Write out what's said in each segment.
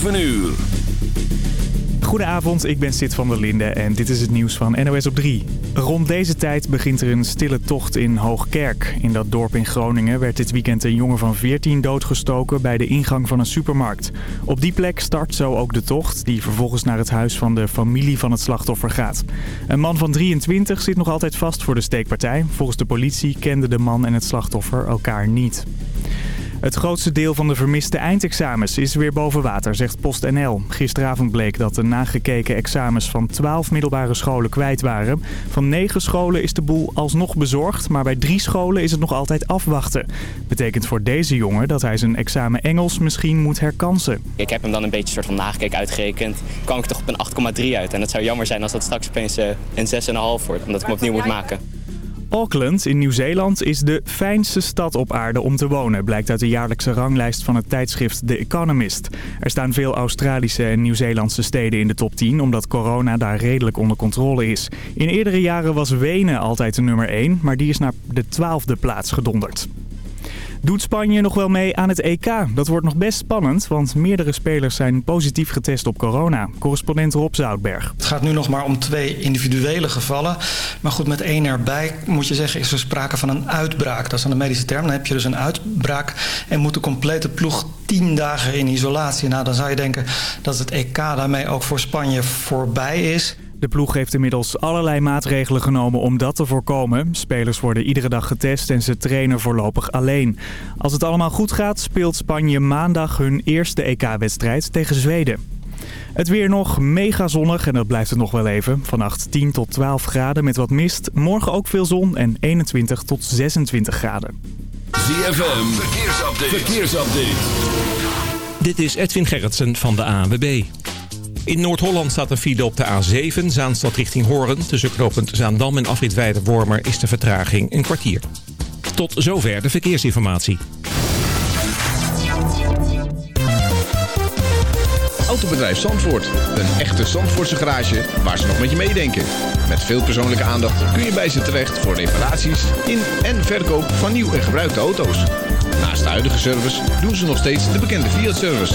7 uur. Goedenavond, ik ben Sid van der Linde en dit is het nieuws van NOS op 3. Rond deze tijd begint er een stille tocht in Hoogkerk. In dat dorp in Groningen werd dit weekend een jongen van 14 doodgestoken bij de ingang van een supermarkt. Op die plek start zo ook de tocht, die vervolgens naar het huis van de familie van het slachtoffer gaat. Een man van 23 zit nog altijd vast voor de steekpartij. Volgens de politie kenden de man en het slachtoffer elkaar niet. Het grootste deel van de vermiste eindexamens is weer boven water, zegt PostNL. Gisteravond bleek dat de nagekeken examens van 12 middelbare scholen kwijt waren. Van 9 scholen is de boel alsnog bezorgd, maar bij 3 scholen is het nog altijd afwachten. Betekent voor deze jongen dat hij zijn examen Engels misschien moet herkansen. Ik heb hem dan een beetje soort van nagekeken uitgerekend. kwam ik toch op een 8,3 uit. En het zou jammer zijn als dat straks opeens uh, een 6,5 wordt, omdat ik hem opnieuw moet maken. Auckland in Nieuw-Zeeland is de fijnste stad op aarde om te wonen, blijkt uit de jaarlijkse ranglijst van het tijdschrift The Economist. Er staan veel Australische en Nieuw-Zeelandse steden in de top 10, omdat corona daar redelijk onder controle is. In eerdere jaren was Wenen altijd de nummer 1, maar die is naar de 12e plaats gedonderd. Doet Spanje nog wel mee aan het EK? Dat wordt nog best spannend, want meerdere spelers zijn positief getest op corona. Correspondent Rob Zoutberg. Het gaat nu nog maar om twee individuele gevallen. Maar goed, met één erbij moet je zeggen is er sprake van een uitbraak. Dat is dan de medische term. Dan heb je dus een uitbraak en moet de complete ploeg tien dagen in isolatie. Nou, dan zou je denken dat het EK daarmee ook voor Spanje voorbij is. De ploeg heeft inmiddels allerlei maatregelen genomen om dat te voorkomen. Spelers worden iedere dag getest en ze trainen voorlopig alleen. Als het allemaal goed gaat, speelt Spanje maandag hun eerste EK-wedstrijd tegen Zweden. Het weer nog mega zonnig en dat blijft het nog wel even. Vannacht 10 tot 12 graden met wat mist. Morgen ook veel zon en 21 tot 26 graden. ZFM, verkeersupdate. verkeersupdate. Dit is Edwin Gerritsen van de ANWB. In Noord-Holland staat een file op de A7, Zaanstad richting Hoorn. Tussen knooppunt Zaandam en afrit Wormer is de vertraging een kwartier. Tot zover de verkeersinformatie. Autobedrijf Zandvoort. Een echte Zandvoortse garage waar ze nog met je meedenken. Met veel persoonlijke aandacht kun je bij ze terecht voor reparaties in en verkoop van nieuw en gebruikte auto's. Naast de huidige service doen ze nog steeds de bekende Fiat-service.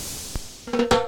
Thank you.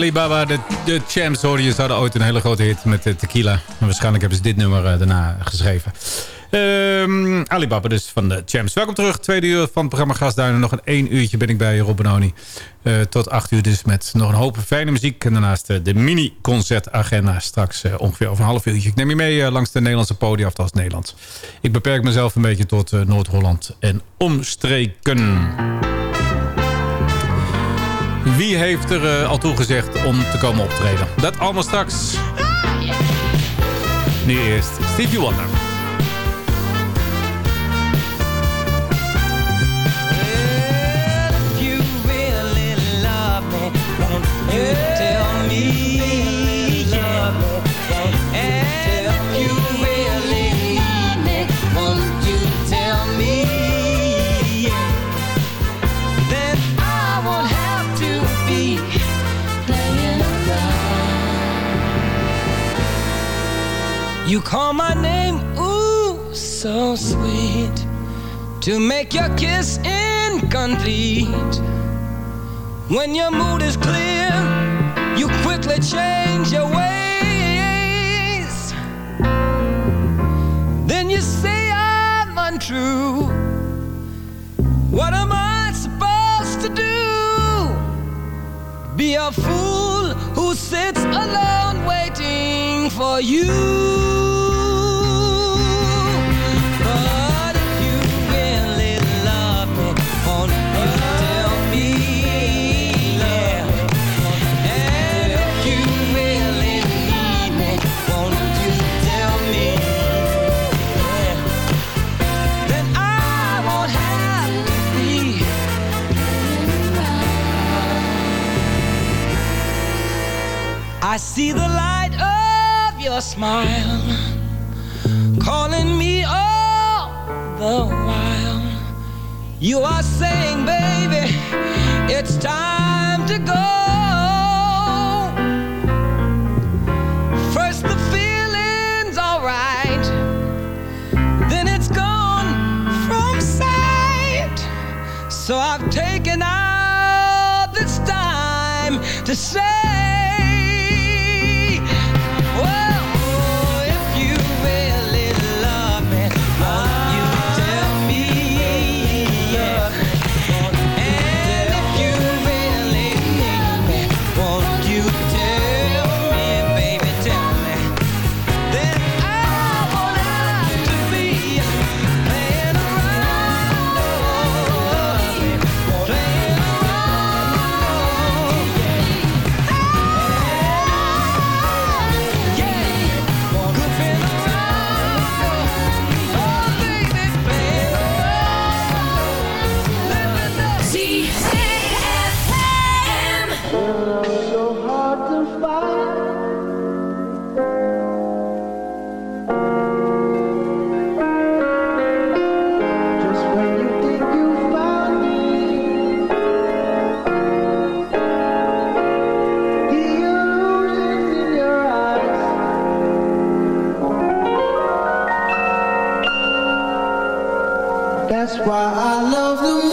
Alibaba, de, de Champs hoorde je. Ze hadden ooit een hele grote hit met de tequila. En waarschijnlijk hebben ze dit nummer eh, daarna geschreven. Ehm, Alibaba dus van de Champs. Welkom terug, tweede uur van het programma Gasduinen. Nog een één uurtje ben ik bij Rob Benoni. Eh, tot acht uur dus met nog een hoop fijne muziek. En daarnaast eh, de mini-concertagenda straks eh, ongeveer over een half uurtje. Ik neem je mee eh, langs de Nederlandse podium, of als Nederlands. Ik beperk mezelf een beetje tot eh, Noord-Holland en omstreken. Wie heeft er eh, al toegezegd om te komen optreden? Dat allemaal straks. Nu eerst Stevie Wonder. Love tell me? You call my name, ooh, so sweet to make your kiss incomplete. When your mood is clear, you quickly change your ways. Then you say I'm untrue. What am I supposed to do? Be a fool who sits alone waiting for you. That's why I love the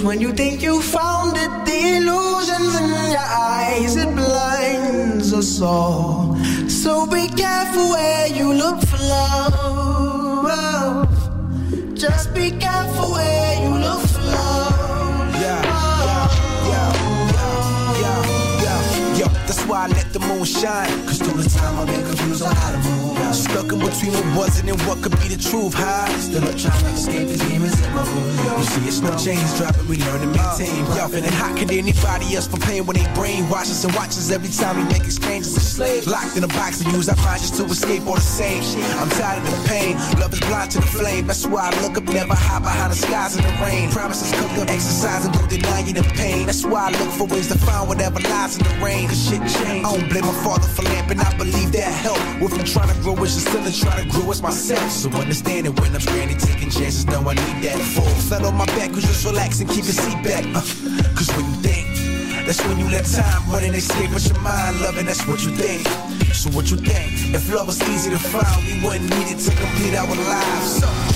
Just when you think you found it, the illusions in your eyes it blinds us all. So be careful where you look for love. Just be careful where you look for love. Yeah, yeah, yeah, yeah, yeah, yeah. That's why I let the moon shine. Cause through the time I've been confused on how to move. Stuck in between what wasn't and what could be the truth. High. Still up trying to escape the demons in my room. You see, it's no chains dropping, we learn to maintain. Y'all feeling hot, could anybody else for pain when they brainwash us and watch us every time we make exchanges of slaves? Locked in a box and use our just to escape all the same. I'm tired of the pain. Love is blind to the flame. That's why I look up, never hide behind the skies in the rain. Promises cook up, exercise and don't deny you the pain. That's why I look for ways to find whatever lies in the rain. Cause shit don't blame my father for lamping. I believe that help. With me trying to grow, it's just still trying to grow as myself. So understand it when I'm stranded, taking chances. Know I need that full. Flat on my back, cause just relax and keep your seat back. Uh, cause when you think, that's when you let time run and escape with your mind. Loving, that's what you think. So what you think? If love was easy to find, we wouldn't need it to complete our lives. So,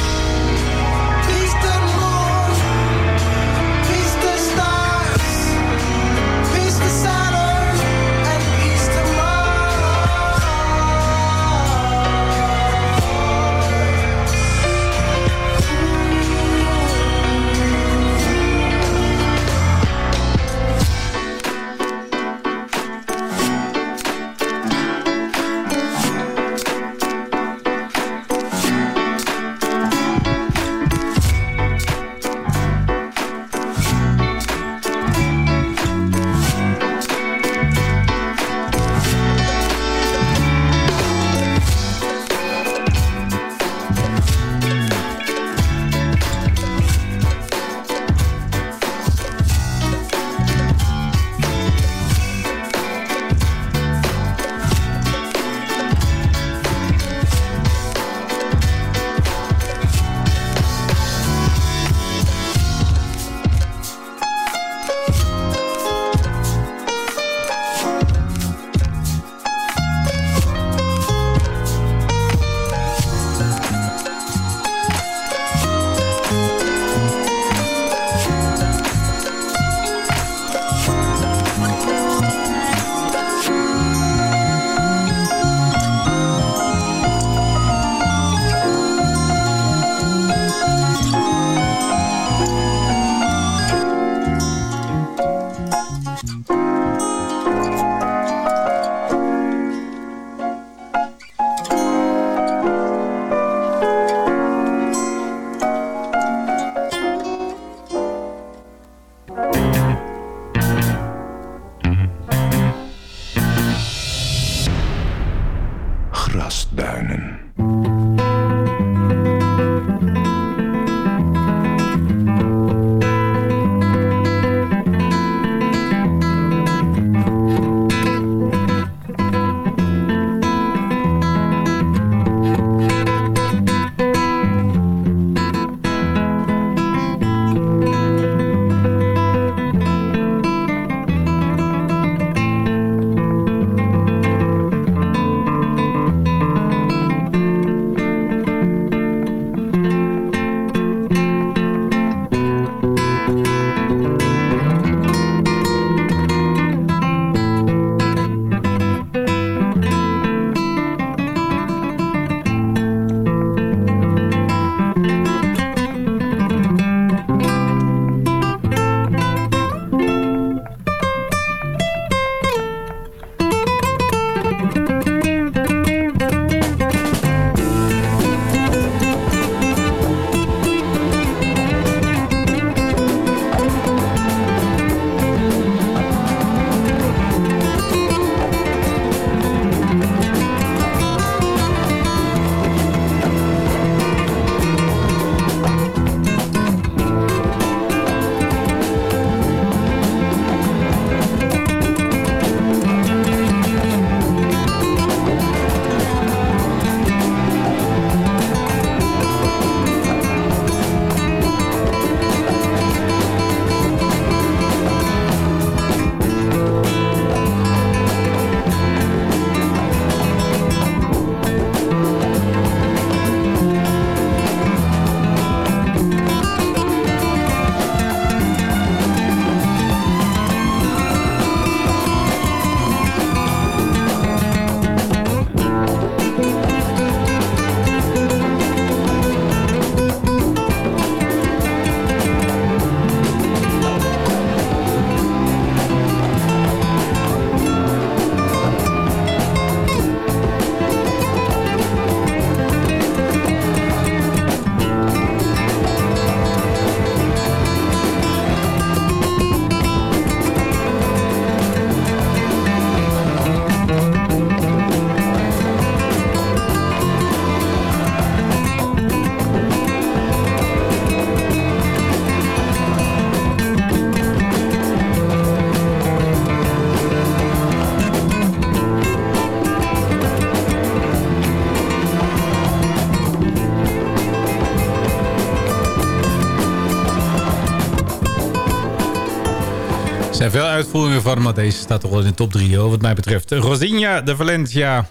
veel uitvoeringen van, maar deze staat toch wel in de top 3, hoor, wat mij betreft. Rosinha de Valencia.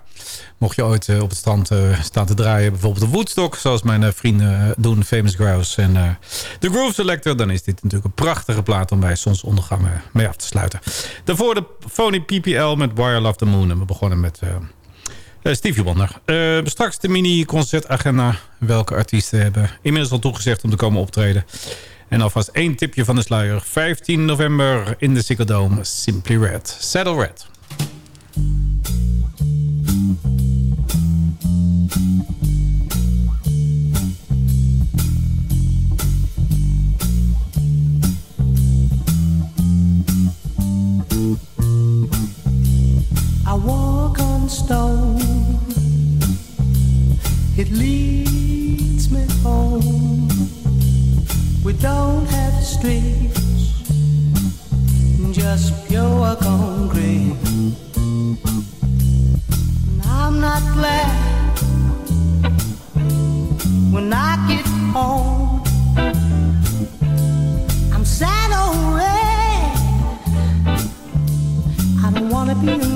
Mocht je ooit eh, op het strand eh, staan te draaien, bijvoorbeeld de Woodstock, zoals mijn eh, vrienden doen, Famous Grouse en de Groove Selector, dan is dit natuurlijk een prachtige plaat om bij zonsondergang mee af te sluiten. Daarvoor de Phony PPL met Wire Love the Moon. En we begonnen met eh, Stevie Wonder. Straks de mini-concertagenda. Welke artiesten hebben inmiddels al toegezegd om te komen optreden. En alvast één tipje van de sluier. 15 november in de Ziggo Dome. Simply Red. Saddle Red. I walk on stone. It leads We don't have streets, just pure concrete. And I'm not glad when I get home. I'm sad already. I don't wanna be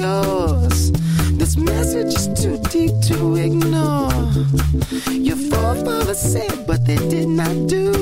yours. This message is too deep to ignore. Your forefathers said, but they did not do.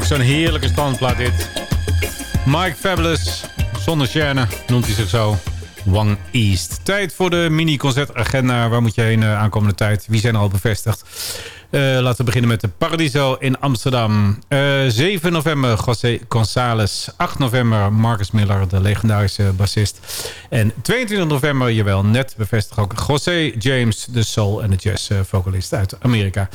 Ook zo'n heerlijke standplaat dit. Mike Fabulous, zonder Shane, noemt hij zich zo. Wang East. Tijd voor de mini-concertagenda. Waar moet je heen uh, aankomende tijd? Wie zijn al bevestigd? Uh, laten we beginnen met de Paradiso in Amsterdam. Uh, 7 november José González. 8 november Marcus Miller, de legendarische bassist. En 22 november, jawel, net bevestigd ook José James, de soul- en de jazz-vocalist uit Amerika.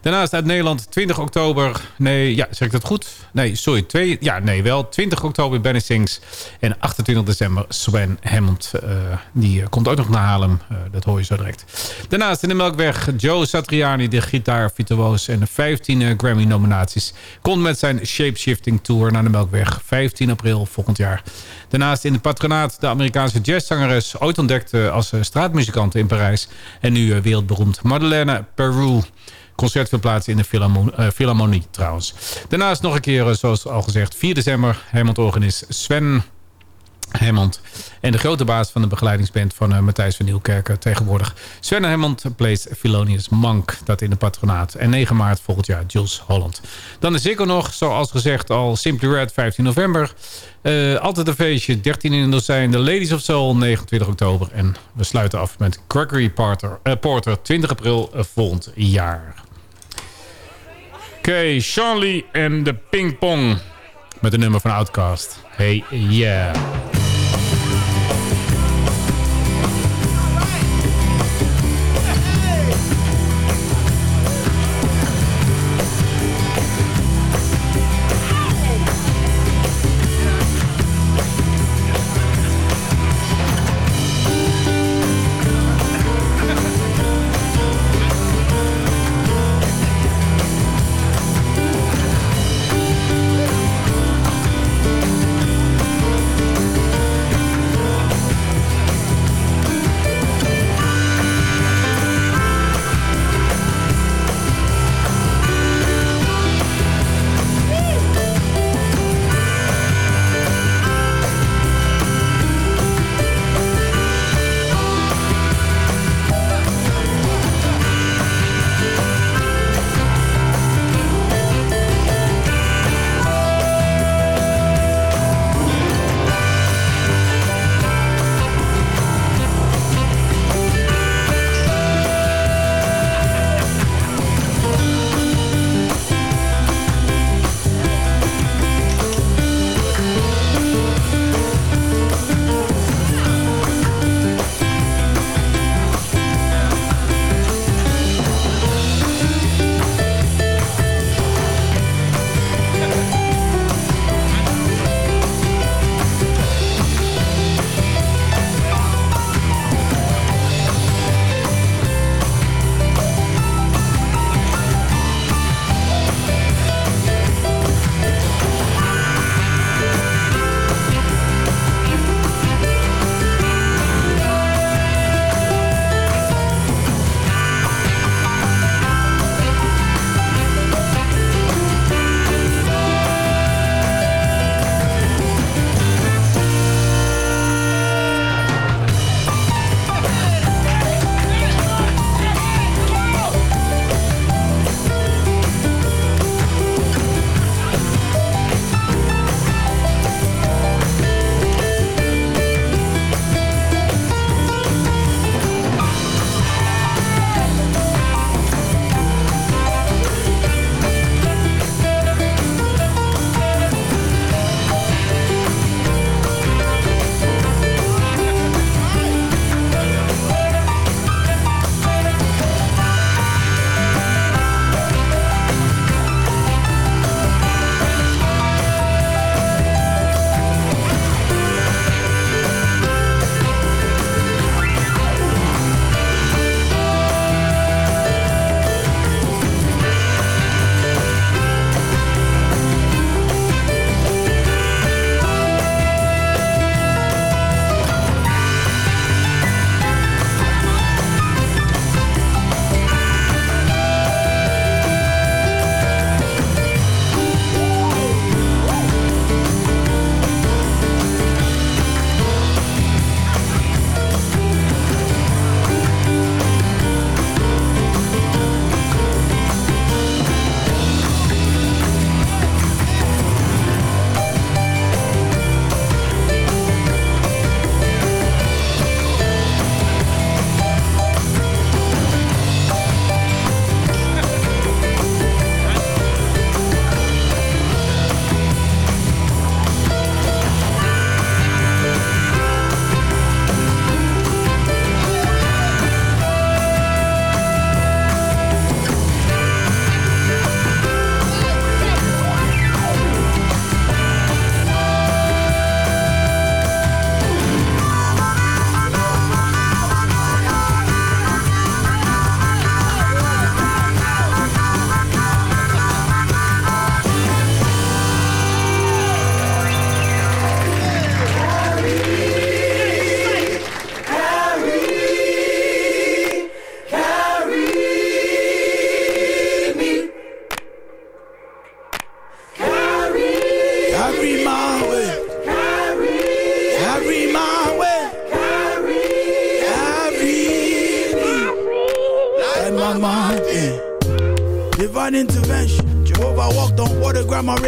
Daarnaast uit Nederland 20 oktober. Nee, ja, zeg ik dat goed? Nee, sorry. Twee, ja, nee, wel. 20 oktober Benny Sings. En 28 december Sven Hammond. Uh, die komt ook nog naar Haarlem. Uh, dat hoor je zo direct. Daarnaast in de Melkweg Joe Satriani, de gitaar-virtuoos. En de 15 uh, Grammy-nominaties. Komt met zijn Shapeshifting Tour naar de Melkweg. 15 april volgend jaar. Daarnaast in het patronaat de Amerikaanse jazzzangeres. Ooit ontdekt als straatmuzikant in Parijs. En nu wereldberoemd Madeleine Peru concert vindt plaats in de Philharmonie, trouwens. Daarnaast nog een keer, zoals al gezegd, 4 december. Hammond-organist Sven Hammond. En de grote baas van de begeleidingsband van uh, Matthijs van Nieuwkerken tegenwoordig. Sven Hammond plays Philonius Monk. Dat in de patronaat. En 9 maart volgend jaar Jules Holland. Dan is er nog, zoals gezegd al, Simply Red 15 november. Uh, altijd een feestje, 13 in de dozijn. De Ladies of Soul, 29 oktober. En we sluiten af met Gregory Porter, uh, Porter 20 april volgend jaar. Oké, Charlie en de Ping Pong. Met een nummer van Outcast. Hey, yeah.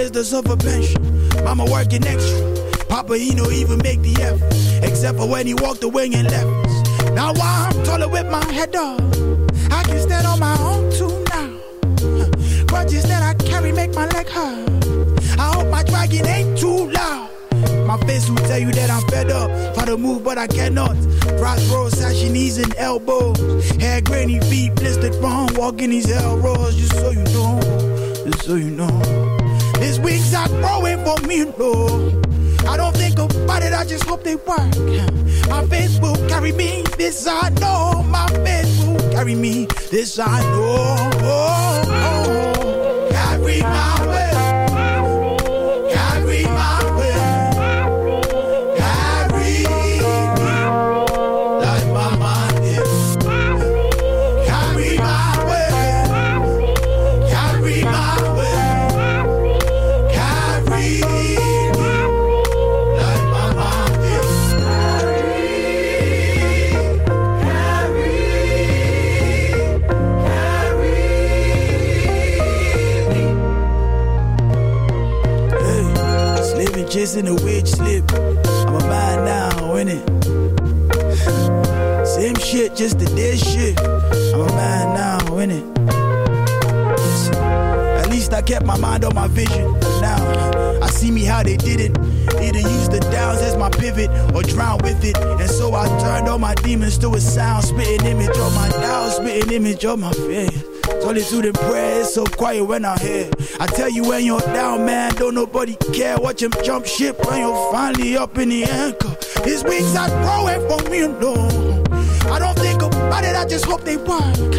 Raised us a pension. Mama working extra. Papa, he no even make the effort. Except for when he walked away and left us. Now while I'm taller with my head up, I can stand on my own too now. Grudges that I carry make my leg hurt. I hope my dragon ain't too loud. My face will tell you that I'm fed up. Try to move, but I cannot. Crossroads, sashy knees and elbows. Hair grainy feet, blistered from walking these hell roads. Just so you know, just so you know. These wings are growing for me, no. I don't think about it, I just hope they work. My faith will carry me, this I know. My faith will carry me, this I know. Chasing a witch slip. I'm a man now, innit? Same shit, just a dead shit. I'm a man now, innit? Listen, At least I kept my mind on my vision. Now, I see me how they did it. Either use the downs as my pivot or drown with it. And so I turned all my demons to a sound, spitting image of my doubts, spitting image of my fears. Solitude and prayer is so quiet when I hear. I tell you when you're down, man, don't nobody care. Watch him jump ship when you're finally up in the anchor. His wings are growing for me, no. I don't think about it, I just hope they work.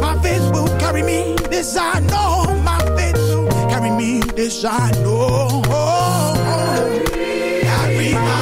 My faith will carry me, this I know. My faith will carry me, this I know. Oh, oh. Carry my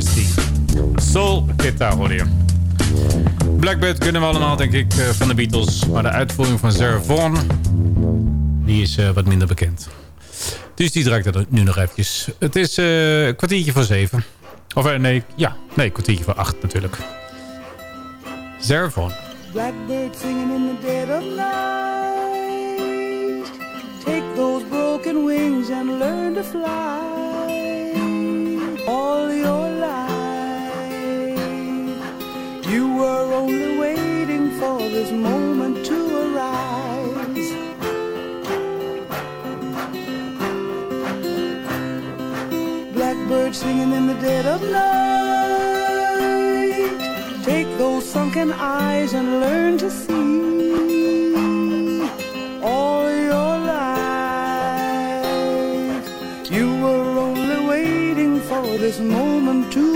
thirsty. Soul Guitar hoorde je. Blackbird kunnen we allemaal, denk ik, uh, van de Beatles. Maar de uitvoering van Sarah die is uh, wat minder bekend. Dus die draait er nu nog eventjes. Het is uh, een kwartiertje voor zeven. Of nee, ja, nee, een kwartiertje voor acht natuurlijk. Sarah Vaughan. Blackbird singing in the dead of night. Take those broken wings and learn to fly. You were only waiting for this moment to arise. Blackbird singing in the dead of night. Take those sunken eyes and learn to see. All your life, you were only waiting for this moment to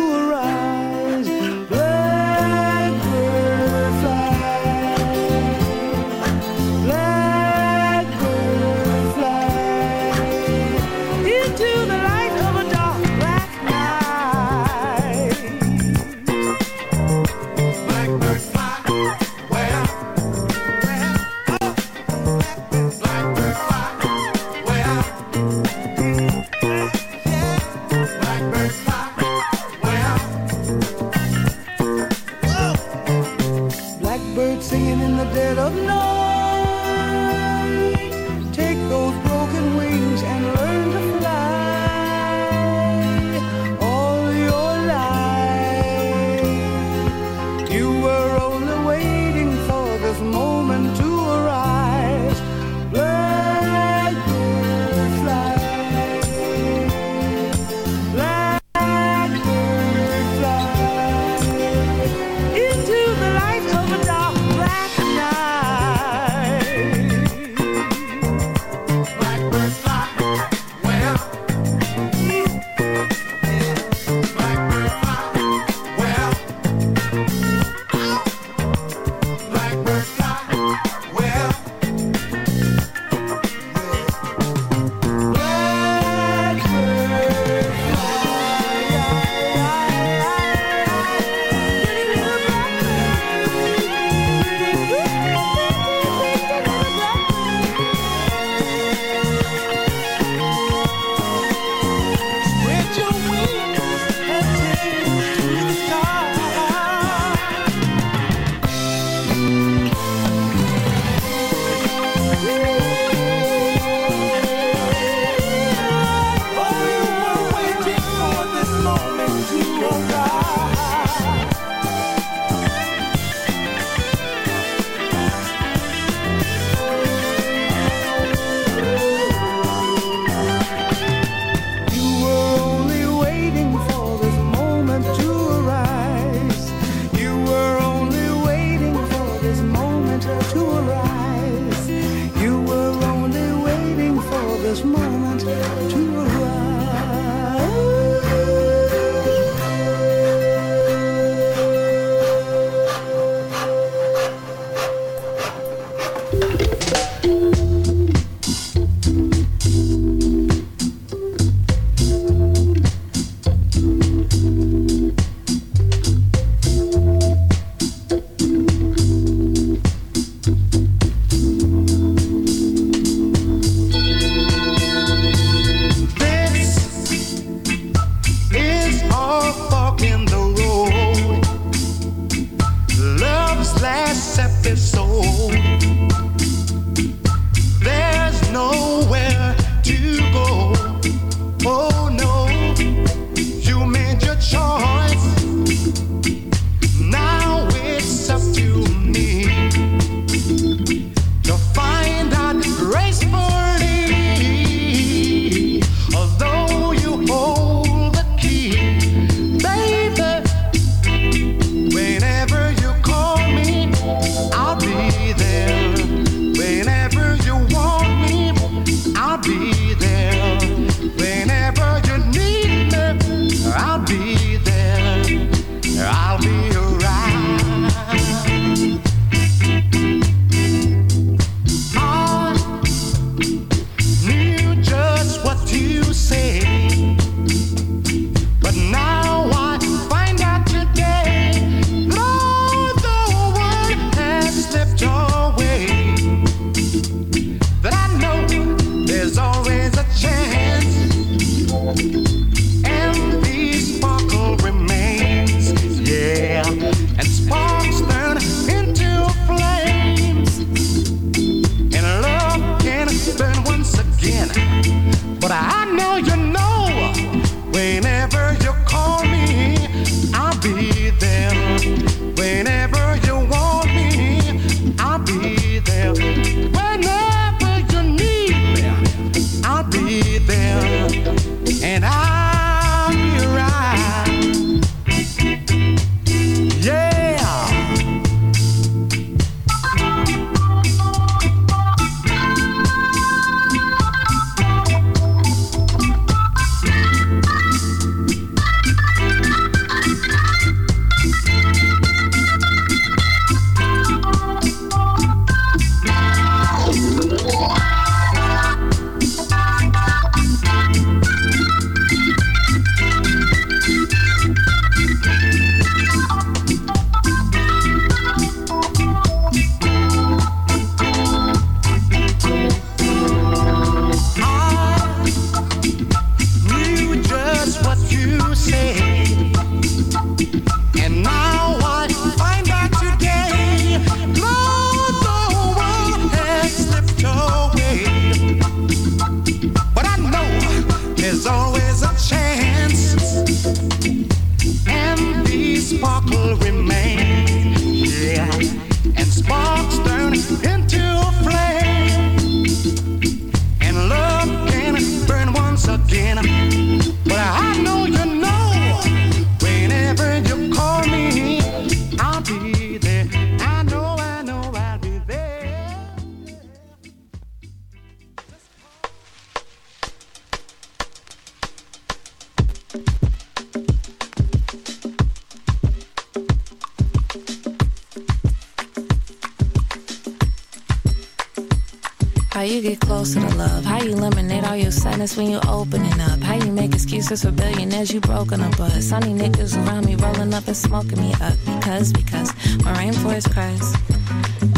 you get closer to love? How you eliminate all your sadness when you opening up? How you make excuses for billionaires you broken a bus? Sunny niggas around me rolling up and smoking me up because because my rainforest cries.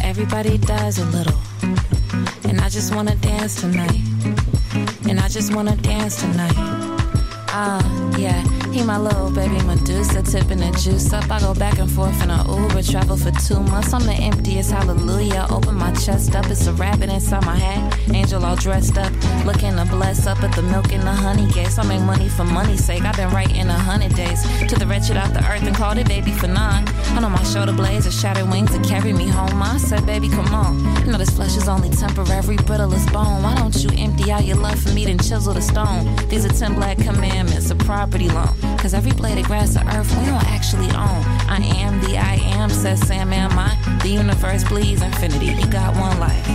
Everybody dies a little, and I just wanna dance tonight. And I just wanna dance tonight. Ah, yeah. He my little baby Medusa, tipping the juice up. I go back and forth in a Uber, travel for two months. I'm the emptiest hallelujah. Open my chest up, it's a rabbit inside my hat. Angel all dressed up, looking to bless up at the milk and the honey gas. I make money for money's sake. I've been writing a hundred days to the wretched out the earth and called it baby for nine. I know my shoulder blades are shattered wings to carry me home. I said, baby, come on. You know this flesh is only temporary, brittle as bone. Why don't you empty out your love for me, then chisel the stone? These are ten black commandments, a property loan. Cause every blade of grass of earth we don't actually own. I am the I am, says Sam, am I? The universe bleeds infinity. You got one life.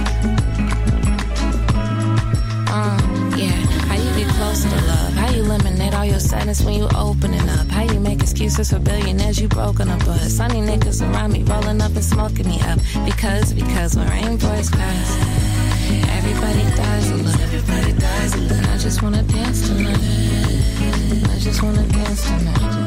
Uh, yeah. How you get closer to love? How you eliminate all your sadness when you opening up? How you make excuses for billionaires you broken a bus? Sunny niggas around me rolling up and smoking me up. Because, because when rainbows cries, everybody dies a little. Everybody dies a little. I just wanna dance tonight. I just wanna dance tonight.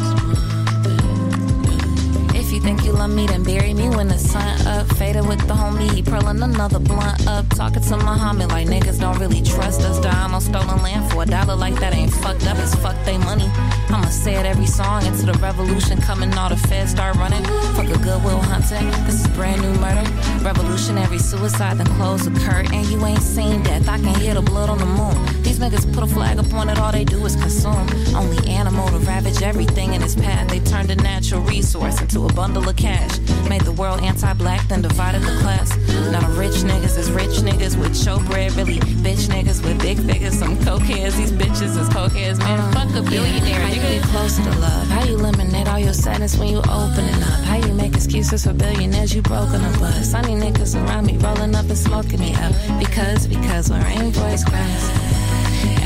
You think you love me, then bury me when the sun up. Faded with the homie, he purling another blunt up. Talking to Muhammad like niggas don't really trust us. Dying on stolen land for a dollar like that ain't fucked up. It's fuck they money. I'ma say it every song into the revolution coming. All the feds start running. Fuck a goodwill hunting. This is brand new murder. Revolutionary suicide, then close the curtain. You ain't seen death. I can hear the blood on the moon. These niggas put a flag up on it, all they do is consume. Only animal to ravage everything in its path. They turned a natural resource into a bundle of cash. Made the world anti-black, then divided the class. Now the rich niggas is rich niggas with showbread, really bitch niggas with big figures. Some cokeheads, these bitches is cokeheads. Man, uh, fuck a billionaire. How you get closer to love? How you eliminate all your sadness when you opening up? How you make excuses for billionaires you broken a bus? Sunny niggas around me rolling up and smoking me up. Because, because when rainbows cries.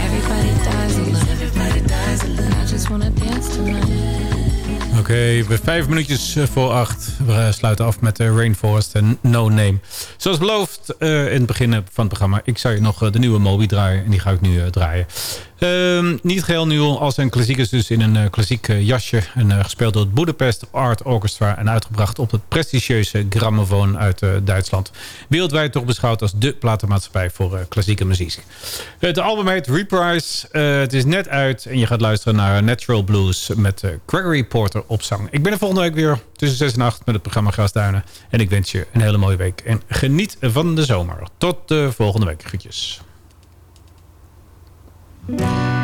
Everybody dies a little. Everybody dies a little. I just wanna dance tonight. Oké, we vijf minuutjes eh, voor acht. We eh, sluiten af met de Rainforest en No Name. Zoals beloofd eh, in het begin van het programma... ik zou je nog eh, de nieuwe Moby draaien. En die ga ik nu eh, draaien. Ehm, niet geheel nieuw als een klassiekers dus in een eh, klassiek eh, jasje. En eh, gespeeld door het Budapest Art Orchestra. En uitgebracht op het prestigieuze grammofoon uit Duitsland. Wereldwijd toch beschouwd als de platenmaatschappij voor klassieke muziek. Het album heet Reprise. Het is net uit en je gaat luisteren naar Natural Blues met Gregory Porter op zang. Ik ben er volgende week weer tussen 6 en 8 met het programma Grasduinen. En ik wens je een hele mooie week. En geniet van de zomer. Tot de volgende week. Groetjes. Bye.